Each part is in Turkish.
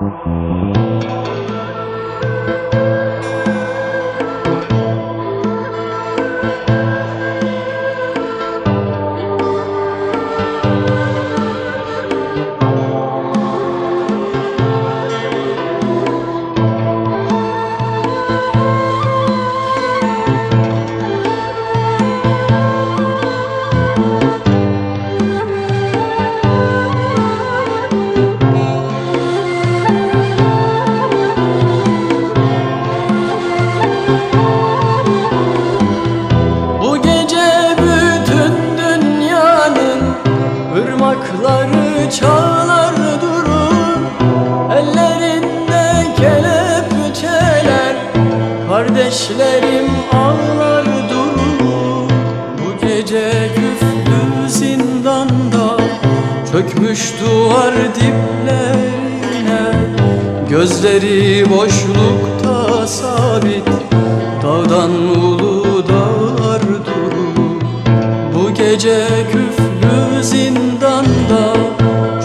Mm-hmm. Irmakları çağlar durur. Ellerinde kelepçeler Kardeşlerim ağlar durur. Bu gece küflü zindanda Çökmüş duvar diplerine. Gözleri boşlukta sabit Dağdan ulu dağlar durur. Bu gece küflü zindanda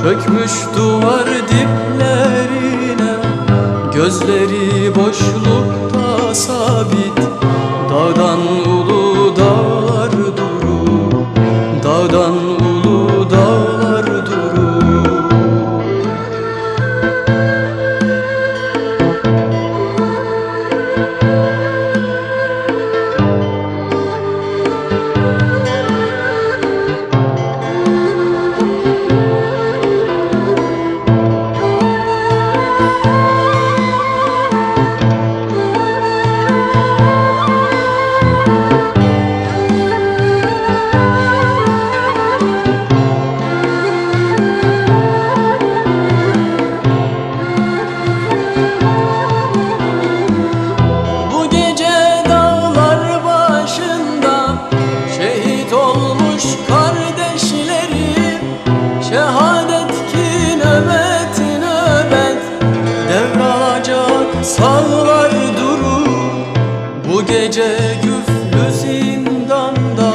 Çökmüş duvar diplerine Gözleri boşlukta gece küflü zindanda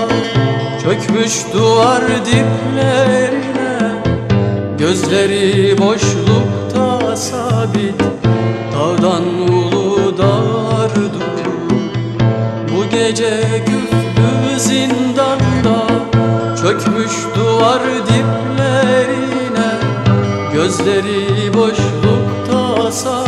çökmüş duvar diplerine Gözleri boşlukta sabit Dağdan ulu dağlar durur Bu gece küflü zindanda Çökmüş duvar diplerine Gözleri boşlukta sabit